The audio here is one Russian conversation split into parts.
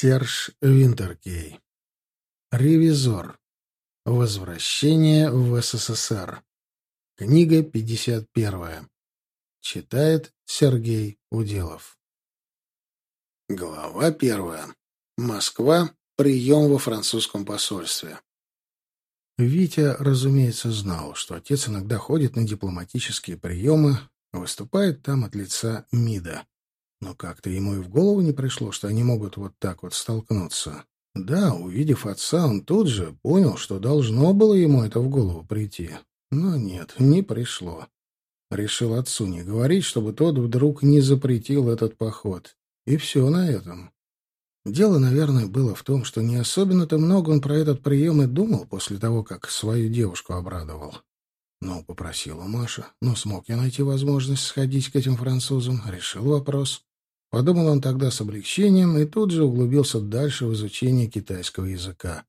Серж Винтеркей. Ревизор. Возвращение в СССР. Книга 51. Читает Сергей Уделов. Глава первая. Москва. Прием во французском посольстве. Витя, разумеется, знал, что отец иногда ходит на дипломатические приемы, выступает там от лица МИДа. Но как-то ему и в голову не пришло, что они могут вот так вот столкнуться. Да, увидев отца, он тут же понял, что должно было ему это в голову прийти. Но нет, не пришло. Решил отцу не говорить, чтобы тот вдруг не запретил этот поход. И все на этом. Дело, наверное, было в том, что не особенно-то много он про этот прием и думал после того, как свою девушку обрадовал. Ну, попросила Маша. Но смог я найти возможность сходить к этим французам. Решил вопрос. Подумал он тогда с облегчением и тут же углубился дальше в изучение китайского языка.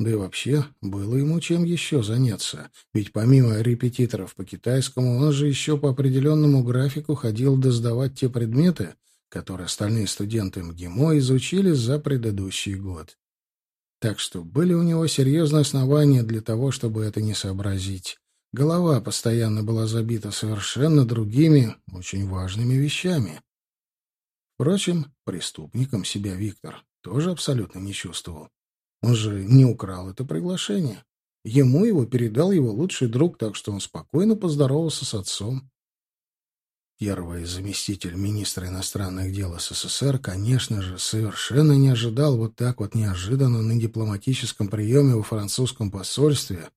Да и вообще, было ему чем еще заняться. Ведь помимо репетиторов по китайскому, он же еще по определенному графику ходил досдавать те предметы, которые остальные студенты МГИМО изучили за предыдущий год. Так что были у него серьезные основания для того, чтобы это не сообразить. Голова постоянно была забита совершенно другими, очень важными вещами. Впрочем, преступником себя Виктор тоже абсолютно не чувствовал. Он же не украл это приглашение. Ему его передал его лучший друг, так что он спокойно поздоровался с отцом. Первый заместитель министра иностранных дел СССР, конечно же, совершенно не ожидал вот так вот неожиданно на дипломатическом приеме во французском посольстве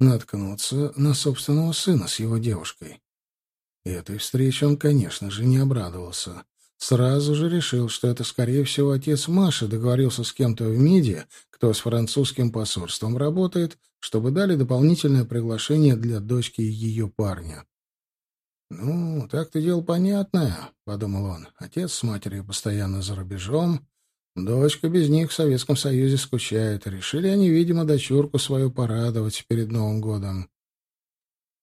наткнуться на собственного сына с его девушкой. Этой встрече он, конечно же, не обрадовался. Сразу же решил, что это, скорее всего, отец Маши договорился с кем-то в МИДе, кто с французским посольством работает, чтобы дали дополнительное приглашение для дочки ее парня. «Ну, так-то дело понятное», — подумал он. «Отец с матерью постоянно за рубежом, дочка без них в Советском Союзе скучает. Решили они, видимо, дочурку свою порадовать перед Новым годом.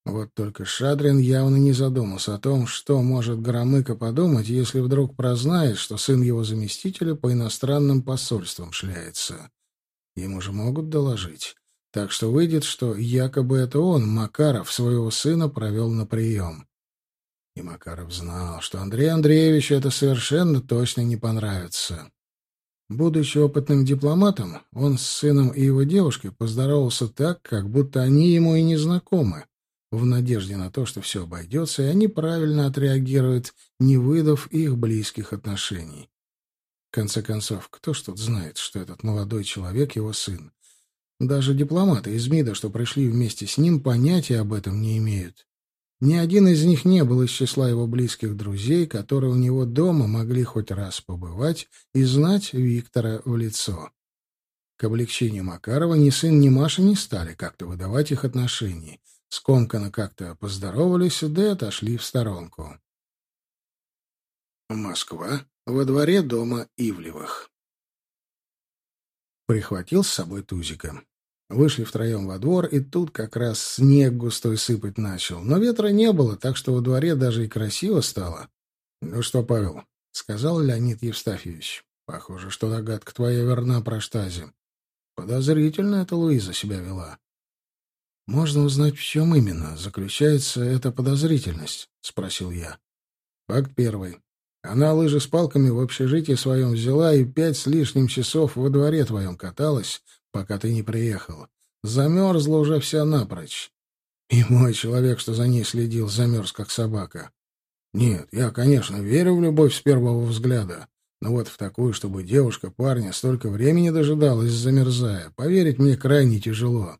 Вот только Шадрин явно не задумался о том, что может Громыко подумать, если вдруг прознает, что сын его заместителя по иностранным посольствам шляется. Ему же могут доложить. Так что выйдет, что якобы это он, Макаров, своего сына провел на прием. И Макаров знал, что Андрею Андреевичу это совершенно точно не понравится. Будучи опытным дипломатом, он с сыном и его девушкой поздоровался так, как будто они ему и не знакомы в надежде на то, что все обойдется, и они правильно отреагируют, не выдав их близких отношений. В конце концов, кто ж тут знает, что этот молодой человек — его сын? Даже дипломаты из МИДа, что пришли вместе с ним, понятия об этом не имеют. Ни один из них не был из числа его близких друзей, которые у него дома могли хоть раз побывать и знать Виктора в лицо. К облегчению Макарова ни сын, ни Маша не стали как-то выдавать их отношений — Скомканно как-то поздоровались, да и отошли в сторонку. Москва. Во дворе дома Ивлевых. Прихватил с собой Тузика. Вышли втроем во двор, и тут как раз снег густой сыпать начал. Но ветра не было, так что во дворе даже и красиво стало. — Ну что, Павел, — сказал Леонид Евстафьевич, — похоже, что догадка твоя верна про штази. Подозрительно это Луиза себя вела. «Можно узнать, в чем именно заключается эта подозрительность?» — спросил я. Факт первый. Она лыжи с палками в общежитии своем взяла и пять с лишним часов во дворе твоем каталась, пока ты не приехал. Замерзла уже вся напрочь. И мой человек, что за ней следил, замерз, как собака. Нет, я, конечно, верю в любовь с первого взгляда, но вот в такую, чтобы девушка парня столько времени дожидалась, замерзая, поверить мне крайне тяжело.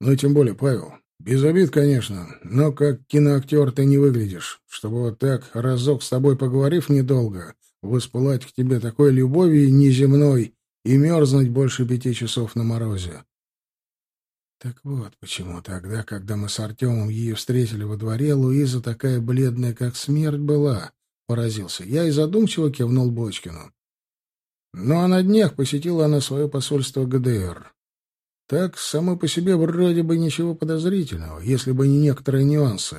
Ну, тем более, Павел, без обид, конечно, но как киноактер ты не выглядишь, чтобы вот так, разок с тобой поговорив недолго, воспылать к тебе такой любовью неземной и мерзнуть больше пяти часов на морозе. Так вот почему тогда, когда мы с Артемом ее встретили во дворе, Луиза такая бледная, как смерть была, поразился. Я и задумчиво кивнул Бочкину. Ну а на днях посетила она свое посольство ГДР. Так, само по себе вроде бы ничего подозрительного, если бы не некоторые нюансы.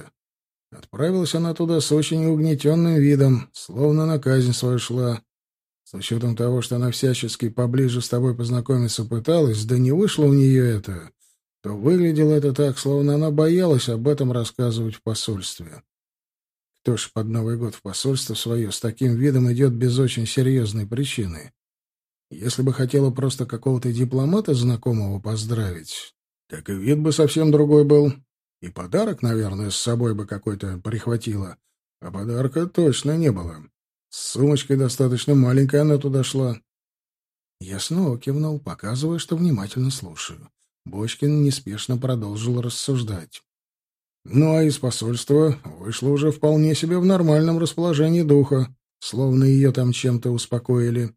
Отправилась она туда с очень угнетенным видом, словно на казнь свою шла. С учетом того, что она всячески поближе с тобой познакомиться пыталась, да не вышло у нее это, то выглядело это так, словно она боялась об этом рассказывать в посольстве. Кто ж под Новый год в посольство свое с таким видом идет без очень серьезной причины? Если бы хотела просто какого-то дипломата знакомого поздравить, так и вид бы совсем другой был. И подарок, наверное, с собой бы какой-то прихватила. А подарка точно не было. С сумочкой достаточно маленькой она туда шла. Я снова кивнул, показывая, что внимательно слушаю. Бочкин неспешно продолжил рассуждать. Ну а из посольства вышла уже вполне себе в нормальном расположении духа, словно ее там чем-то успокоили.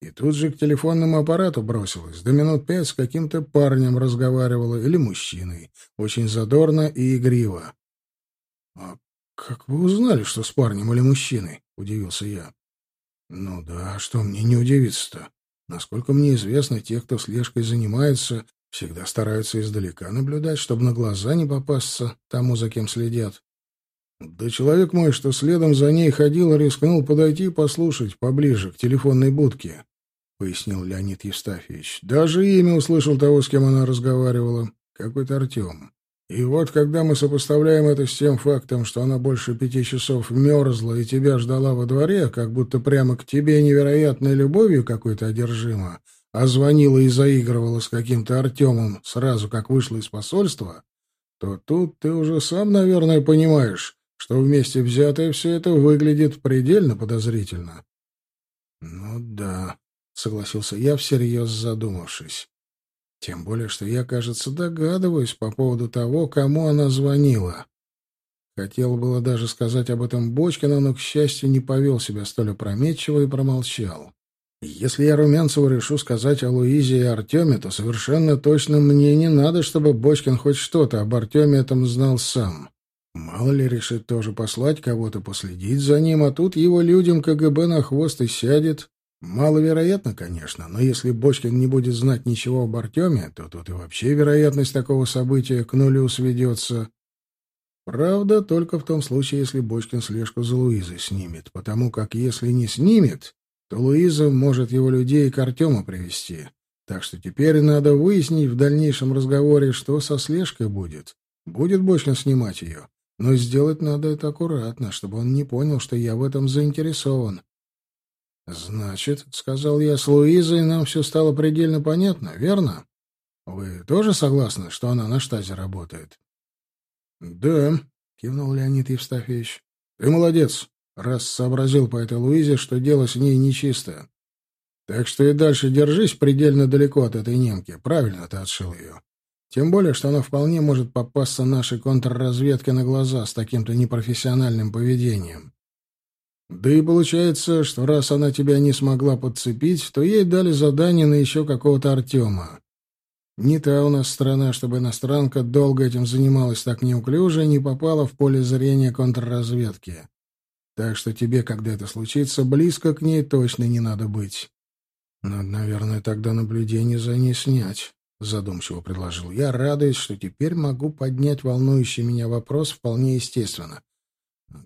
И тут же к телефонному аппарату бросилась, до минут пять с каким-то парнем разговаривала или мужчиной, очень задорно и игриво. — А как вы узнали, что с парнем или мужчиной? — удивился я. — Ну да, что мне не удивиться-то? Насколько мне известно, те, кто слежкой занимается, всегда стараются издалека наблюдать, чтобы на глаза не попасться тому, за кем следят. Да человек мой, что следом за ней ходил, рискнул подойти и послушать поближе, к телефонной будке. — пояснил Леонид Евстафьевич. «Даже имя услышал того, с кем она разговаривала. Какой-то Артем. И вот, когда мы сопоставляем это с тем фактом, что она больше пяти часов мерзла и тебя ждала во дворе, как будто прямо к тебе невероятной любовью какой-то одержима, а звонила и заигрывала с каким-то Артемом сразу, как вышла из посольства, то тут ты уже сам, наверное, понимаешь, что вместе взятое все это выглядит предельно подозрительно». «Ну да», — согласился я, всерьез задумавшись. Тем более, что я, кажется, догадываюсь по поводу того, кому она звонила. Хотел было даже сказать об этом Бочкину, но, к счастью, не повел себя столь опрометчиво и промолчал. Если я Румянцеву решу сказать о Луизе и Артеме, то совершенно точно мне не надо, чтобы Бочкин хоть что-то об Артеме этом знал сам. Мало ли решит тоже послать кого-то последить за ним, а тут его людям КГБ на хвост и сядет, Маловероятно, конечно, но если Бочкин не будет знать ничего об Артеме, то тут и вообще вероятность такого события к нулю сведется. Правда, только в том случае, если Бочкин слежку за Луизой снимет, потому как если не снимет, то Луиза может его людей к Артему привести. Так что теперь надо выяснить в дальнейшем разговоре, что со слежкой будет. Будет Бочкин снимать ее, но сделать надо это аккуратно, чтобы он не понял, что я в этом заинтересован. «Значит, — сказал я, — с Луизой нам все стало предельно понятно, верно? Вы тоже согласны, что она на штазе работает?» «Да», — кивнул Леонид Евстафьевич. «Ты молодец, раз сообразил по этой Луизе, что дело с ней нечисто. Так что и дальше держись предельно далеко от этой немки. Правильно ты отшил ее. Тем более, что она вполне может попасться нашей контрразведке на глаза с таким-то непрофессиональным поведением. Да и получается, что раз она тебя не смогла подцепить, то ей дали задание на еще какого-то Артема. Не та у нас страна, чтобы иностранка долго этим занималась так неуклюже и не попала в поле зрения контрразведки. Так что тебе, когда это случится, близко к ней точно не надо быть. Надо, наверное, тогда наблюдение за ней снять, — задумчиво предложил я, радуясь, что теперь могу поднять волнующий меня вопрос вполне естественно.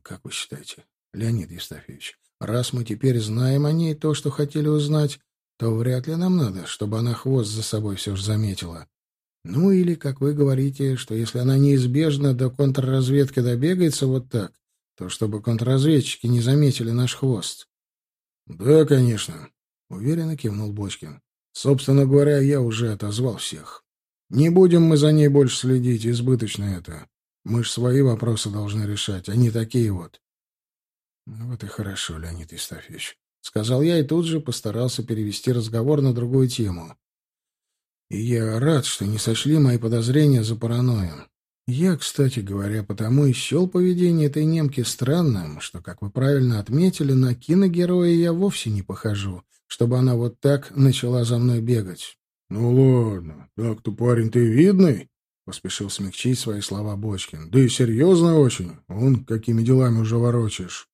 Как вы считаете, Леонид Евстафьевич, раз мы теперь знаем о ней то, что хотели узнать, то вряд ли нам надо, чтобы она хвост за собой все же заметила. Ну или, как вы говорите, что если она неизбежно до контрразведки добегается вот так, то чтобы контрразведчики не заметили наш хвост. — Да, конечно, — уверенно кивнул Бочкин. — Собственно говоря, я уже отозвал всех. Не будем мы за ней больше следить, избыточно это. Мы ж свои вопросы должны решать, а не такие вот. Ну, «Вот и хорошо, Леонид Евстафьевич», — сказал я и тут же постарался перевести разговор на другую тему. «И я рад, что не сочли мои подозрения за паранойю. Я, кстати говоря, потому и счел поведение этой немки странным, что, как вы правильно отметили, на киногероя я вовсе не похожу, чтобы она вот так начала за мной бегать». «Ну ладно, так-то парень ты видный», — поспешил смягчить свои слова Бочкин. «Да и серьезно очень. Он какими делами уже ворочаешь».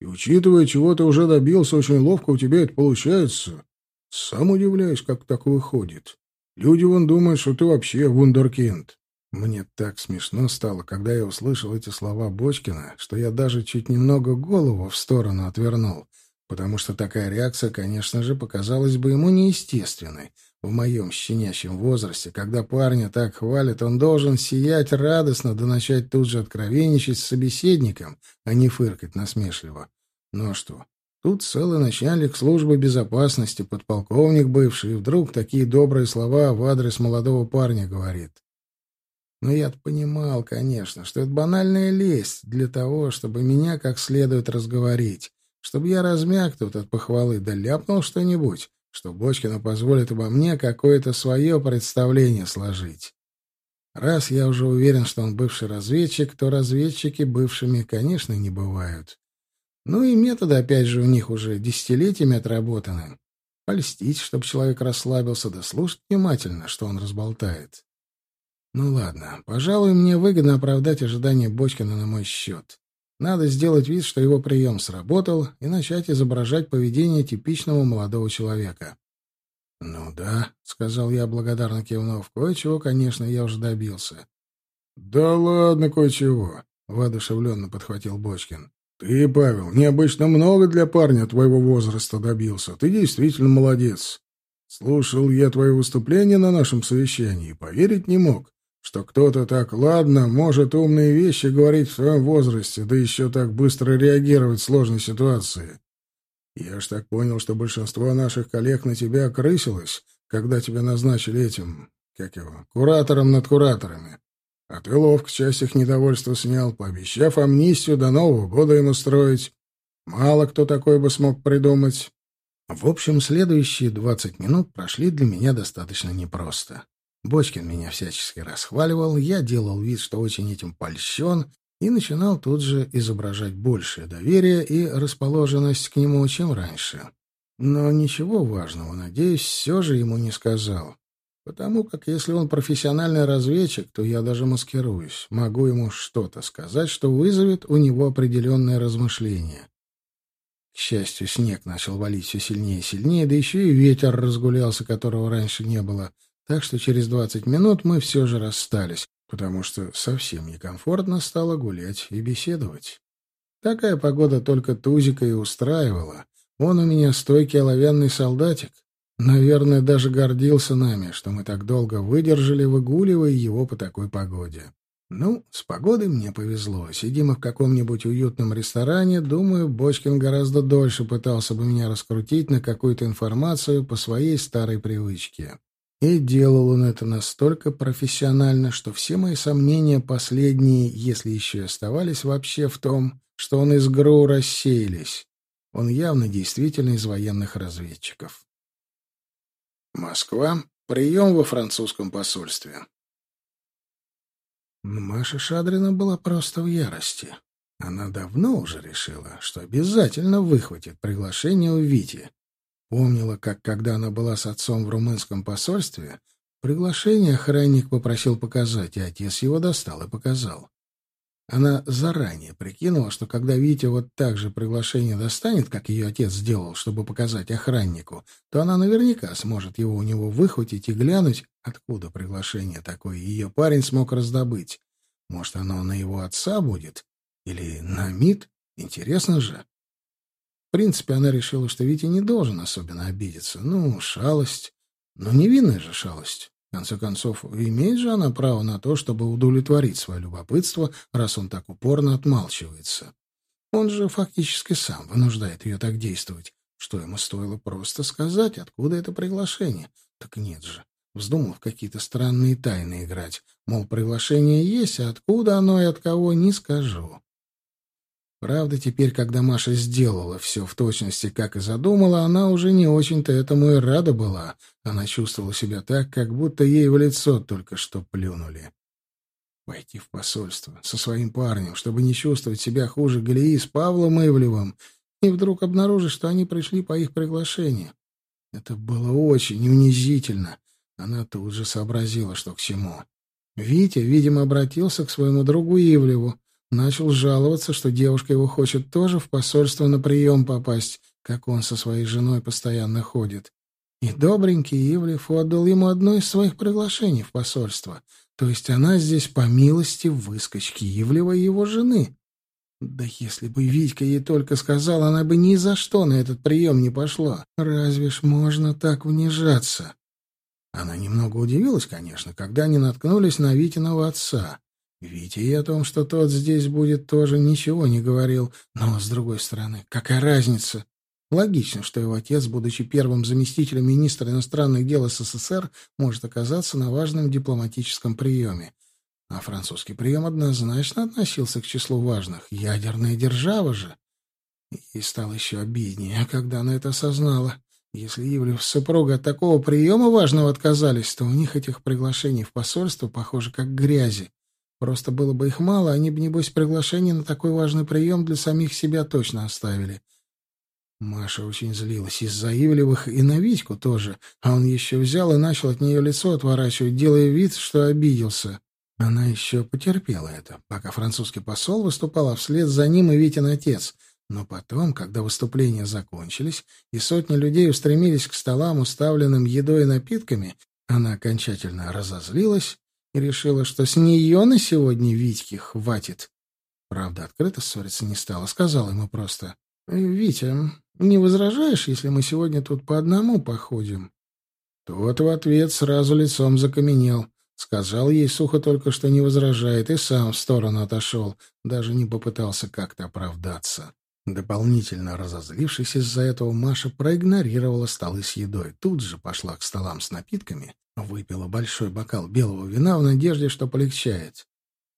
И учитывая, чего ты уже добился, очень ловко у тебя это получается. Сам удивляюсь, как так выходит. Люди вон думают, что ты вообще вундеркинд. Мне так смешно стало, когда я услышал эти слова Бочкина, что я даже чуть немного голову в сторону отвернул. потому что такая реакция, конечно же, показалась бы ему неестественной. В моем щенячьем возрасте, когда парня так хвалят, он должен сиять радостно, да начать тут же откровенничать с собеседником, а не фыркать насмешливо. Ну а что? Тут целый начальник службы безопасности, подполковник бывший, и вдруг такие добрые слова в адрес молодого парня говорит. Но я понимал, конечно, что это банальная лесть для того, чтобы меня как следует разговорить, чтобы я размяк тут от похвалы, да ляпнул что-нибудь, что Бочкину позволит обо мне какое-то свое представление сложить. Раз я уже уверен, что он бывший разведчик, то разведчики бывшими, конечно, не бывают. Ну и методы, опять же, у них уже десятилетиями отработаны. Польстить, чтобы человек расслабился, да слушать внимательно, что он разболтает. Ну ладно, пожалуй, мне выгодно оправдать ожидания Бочкина на мой счет. Надо сделать вид, что его прием сработал, и начать изображать поведение типичного молодого человека. «Ну да», — сказал я, благодарно кивнув, — «кое-чего, конечно, я уже добился». «Да ладно, кое-чего», — воодушевленно подхватил Бочкин. «Ты, Павел, необычно много для парня твоего возраста добился. Ты действительно молодец. Слушал я твои выступления на нашем совещании и поверить не мог, что кто-то так ладно может умные вещи говорить в своем возрасте, да еще так быстро реагировать в сложной ситуации. Я ж так понял, что большинство наших коллег на тебя окрысилось, когда тебя назначили этим, как его, куратором над кураторами. А ты ловко часть их недовольства снял, пообещав амнистию до Нового года им устроить. Мало кто такой бы смог придумать. В общем, следующие двадцать минут прошли для меня достаточно непросто. Бочкин меня всячески расхваливал, я делал вид, что очень этим польщен, и начинал тут же изображать большее доверие и расположенность к нему, чем раньше. Но ничего важного, надеюсь, все же ему не сказал. Потому как если он профессиональный разведчик, то я даже маскируюсь, могу ему что-то сказать, что вызовет у него определенное размышление. К счастью, снег начал валить все сильнее и сильнее, да еще и ветер разгулялся, которого раньше не было — так что через двадцать минут мы все же расстались, потому что совсем некомфортно стало гулять и беседовать. Такая погода только Тузика и устраивала. Он у меня стойкий оловянный солдатик. Наверное, даже гордился нами, что мы так долго выдержали, выгуливая его по такой погоде. Ну, с погодой мне повезло. Сидим мы в каком-нибудь уютном ресторане. Думаю, Бочкин гораздо дольше пытался бы меня раскрутить на какую-то информацию по своей старой привычке. И делал он это настолько профессионально, что все мои сомнения последние, если еще и оставались вообще в том, что он из ГРУ рассеялись. Он явно действительно из военных разведчиков. Москва. Прием во французском посольстве. Маша Шадрина была просто в ярости. Она давно уже решила, что обязательно выхватит приглашение у Вити. Помнила, как когда она была с отцом в румынском посольстве, приглашение охранник попросил показать, и отец его достал и показал. Она заранее прикинула, что когда Витя вот так же приглашение достанет, как ее отец сделал, чтобы показать охраннику, то она наверняка сможет его у него выхватить и глянуть, откуда приглашение такое ее парень смог раздобыть. Может, оно на его отца будет? Или на МИД? Интересно же. В принципе, она решила, что Витя не должен особенно обидеться. Ну, шалость. Но невинная же шалость. В конце концов, имеет же она право на то, чтобы удовлетворить свое любопытство, раз он так упорно отмалчивается. Он же фактически сам вынуждает ее так действовать, что ему стоило просто сказать, откуда это приглашение. Так нет же. Вздумал в какие-то странные тайны играть. Мол, приглашение есть, а откуда оно и от кого, не скажу. Правда, теперь, когда Маша сделала все в точности, как и задумала, она уже не очень-то этому и рада была. Она чувствовала себя так, как будто ей в лицо только что плюнули. Пойти в посольство со своим парнем, чтобы не чувствовать себя хуже Галии с Павлом Ивлевым, и вдруг обнаружить, что они пришли по их приглашению. Это было очень унизительно. Она тут же сообразила, что к чему. Витя, видимо, обратился к своему другу Ивлеву, Начал жаловаться, что девушка его хочет тоже в посольство на прием попасть, как он со своей женой постоянно ходит. И добренький Ивлев отдал ему одно из своих приглашений в посольство. То есть она здесь по милости выскочки Ивлева и его жены. Да если бы Витька ей только сказал, она бы ни за что на этот прием не пошла. Разве ж можно так унижаться? Она немного удивилась, конечно, когда они наткнулись на Витиного отца. Витя о том, что тот здесь будет, тоже ничего не говорил. Но, с другой стороны, какая разница? Логично, что его отец, будучи первым заместителем министра иностранных дел СССР, может оказаться на важном дипломатическом приеме. А французский прием однозначно относился к числу важных. Ядерная держава же. И стало еще обиднее, когда она это осознала. Если Ивлев с супругой от такого приема важного отказались, то у них этих приглашений в посольство, похоже, как грязи. Просто было бы их мало, они бы, небось, приглашение на такой важный прием для самих себя точно оставили. Маша очень злилась из-за Ивлевых и на Витьку тоже, а он еще взял и начал от нее лицо отворачивать, делая вид, что обиделся. Она еще потерпела это, пока французский посол выступал, а вслед за ним и Витин отец. Но потом, когда выступления закончились, и сотни людей устремились к столам, уставленным едой и напитками, она окончательно разозлилась и решила, что с нее на сегодня Витьки хватит. Правда, открыто ссориться не стала, сказала ему просто, «Витя, не возражаешь, если мы сегодня тут по одному походим?» Тот в ответ сразу лицом закаменел. Сказал ей сухо только, что не возражает, и сам в сторону отошел, даже не попытался как-то оправдаться. Дополнительно разозлившись из-за этого, Маша проигнорировала столы с едой. Тут же пошла к столам с напитками, выпила большой бокал белого вина в надежде, что полегчает.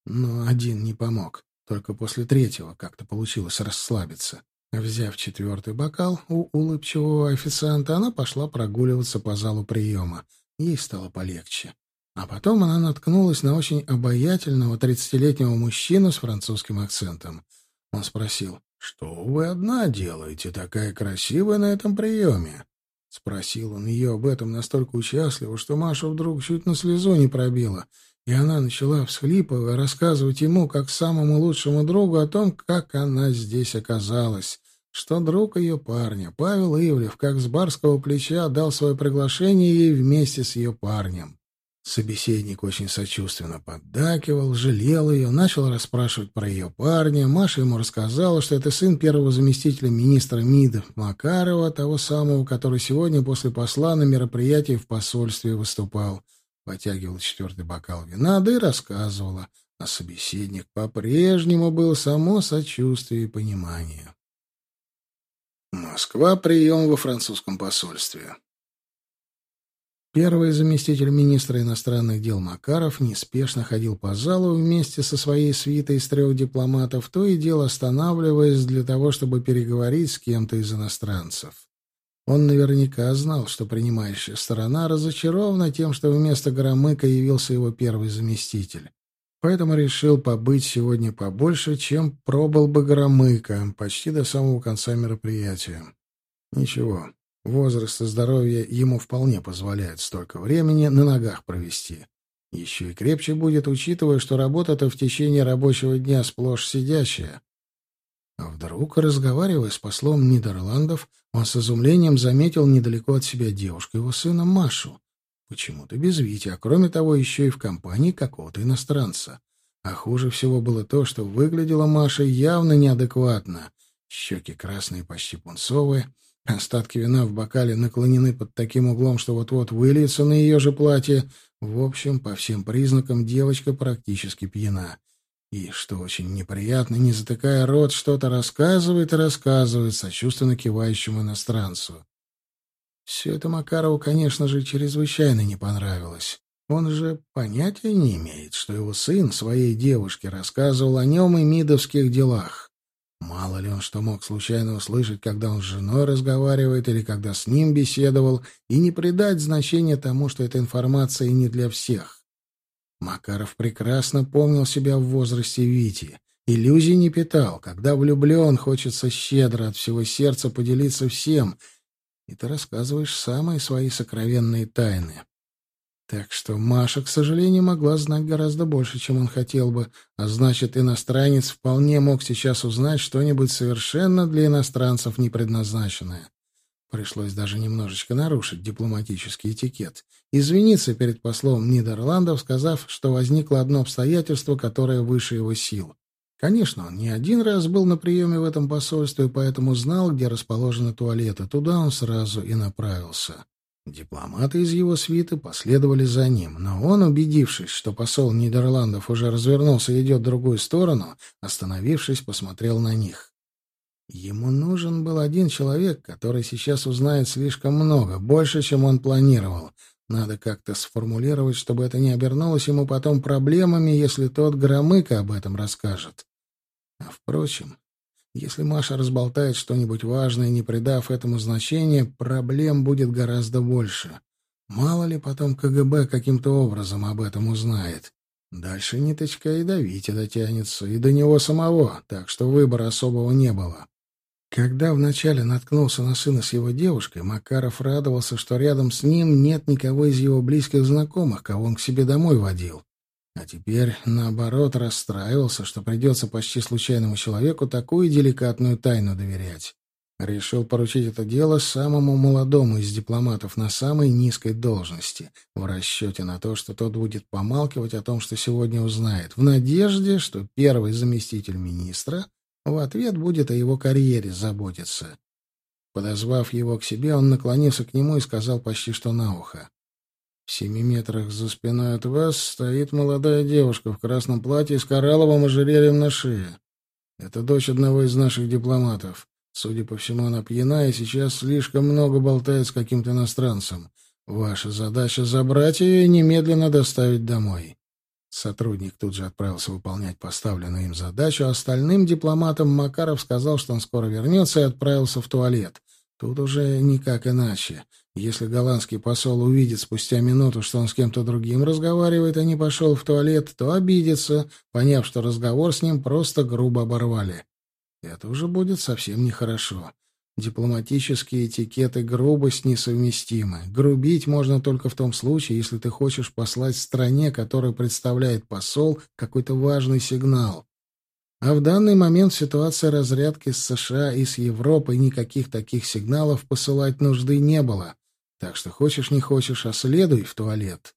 Но один не помог. Только после третьего как-то получилось расслабиться. Взяв четвертый бокал у улыбчивого официанта, она пошла прогуливаться по залу приема. Ей стало полегче. А потом она наткнулась на очень обаятельного тридцатилетнего мужчину с французским акцентом. Он спросил, «Что вы одна делаете, такая красивая на этом приеме?» Спросил он ее об этом настолько участливо, что Маша вдруг чуть на слезу не пробила, и она начала, всхлипывая, рассказывать ему, как самому лучшему другу, о том, как она здесь оказалась, что друг ее парня, Павел Ивлев, как с барского плеча дал свое приглашение ей вместе с ее парнем. Собеседник очень сочувственно поддакивал, жалел ее, начал расспрашивать про ее парня. Маша ему рассказала, что это сын первого заместителя министра МИД Макарова, того самого, который сегодня после посла на мероприятии в посольстве выступал. Потягивал четвертый бокал вина, да и рассказывала. А собеседник по-прежнему был само сочувствие и понимание. Москва. Прием во французском посольстве. Первый заместитель министра иностранных дел Макаров неспешно ходил по залу вместе со своей свитой из трех дипломатов, то и дело останавливаясь для того, чтобы переговорить с кем-то из иностранцев. Он наверняка знал, что принимающая сторона разочарована тем, что вместо Громыка явился его первый заместитель поэтому решил побыть сегодня побольше, чем пробыл бы Громыко, почти до самого конца мероприятия. Ничего, возраст и здоровье ему вполне позволяют столько времени на ногах провести. Еще и крепче будет, учитывая, что работа-то в течение рабочего дня сплошь сидящая. А вдруг, разговаривая с послом Нидерландов, он с изумлением заметил недалеко от себя девушку, его сына Машу. Почему-то без Вити, а кроме того еще и в компании какого-то иностранца. А хуже всего было то, что выглядела Маша явно неадекватно. Щеки красные, почти пунцовые, остатки вина в бокале наклонены под таким углом, что вот-вот выльется на ее же платье. В общем, по всем признакам девочка практически пьяна. И, что очень неприятно, не затыкая рот, что-то рассказывает и рассказывает сочувственно кивающему иностранцу. Все это Макарову, конечно же, чрезвычайно не понравилось. Он же понятия не имеет, что его сын своей девушке рассказывал о нем и мидовских делах. Мало ли он что мог случайно услышать, когда он с женой разговаривает или когда с ним беседовал, и не придать значения тому, что эта информация не для всех. Макаров прекрасно помнил себя в возрасте Вити. Иллюзий не питал. Когда влюблен, хочется щедро от всего сердца поделиться всем — и ты рассказываешь самые свои сокровенные тайны. Так что Маша, к сожалению, могла знать гораздо больше, чем он хотел бы, а значит, иностранец вполне мог сейчас узнать что-нибудь совершенно для иностранцев не предназначенное. Пришлось даже немножечко нарушить дипломатический этикет, извиниться перед послом Нидерландов, сказав, что возникло одно обстоятельство, которое выше его сил. Конечно, он не один раз был на приеме в этом посольстве, поэтому знал, где расположены туалеты. Туда он сразу и направился. Дипломаты из его свиты последовали за ним, но он, убедившись, что посол Нидерландов уже развернулся и идет в другую сторону, остановившись, посмотрел на них. Ему нужен был один человек, который сейчас узнает слишком много, больше, чем он планировал. Надо как-то сформулировать, чтобы это не обернулось ему потом проблемами, если тот Громыко об этом расскажет. А впрочем, если Маша разболтает что-нибудь важное, не придав этому значения, проблем будет гораздо больше. Мало ли потом КГБ каким-то образом об этом узнает. Дальше ниточка и до Вити дотянется, и до него самого, так что выбора особого не было. Когда вначале наткнулся на сына с его девушкой, Макаров радовался, что рядом с ним нет никого из его близких знакомых, кого он к себе домой водил. А теперь, наоборот, расстраивался, что придется почти случайному человеку такую деликатную тайну доверять. Решил поручить это дело самому молодому из дипломатов на самой низкой должности, в расчете на то, что тот будет помалкивать о том, что сегодня узнает, в надежде, что первый заместитель министра в ответ будет о его карьере заботиться. Подозвав его к себе, он наклонился к нему и сказал почти что на ухо. В семи метрах за спиной от вас стоит молодая девушка в красном платье с коралловым ожерельем на шее. Это дочь одного из наших дипломатов. Судя по всему, она пьяна и сейчас слишком много болтает с каким-то иностранцем. Ваша задача — забрать ее и немедленно доставить домой. Сотрудник тут же отправился выполнять поставленную им задачу, а остальным дипломатам Макаров сказал, что он скоро вернется, и отправился в туалет. Тут уже никак иначе. Если голландский посол увидит спустя минуту, что он с кем-то другим разговаривает, а не пошел в туалет, то обидится, поняв, что разговор с ним просто грубо оборвали. Это уже будет совсем нехорошо. Дипломатические этикеты грубость несовместимы. Грубить можно только в том случае, если ты хочешь послать стране, которую представляет посол, какой-то важный сигнал. А в данный момент ситуация разрядки с США и с Европой никаких таких сигналов посылать нужды не было. Так что хочешь не хочешь, а следуй в туалет.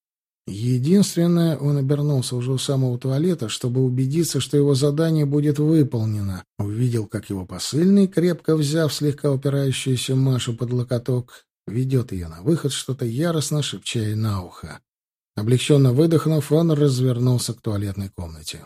Единственное, он обернулся уже у самого туалета, чтобы убедиться, что его задание будет выполнено. Увидел, как его посыльный, крепко взяв слегка упирающуюся Машу под локоток, ведет ее на выход, что-то яростно шепча ей на ухо. Облегченно выдохнув, он развернулся к туалетной комнате.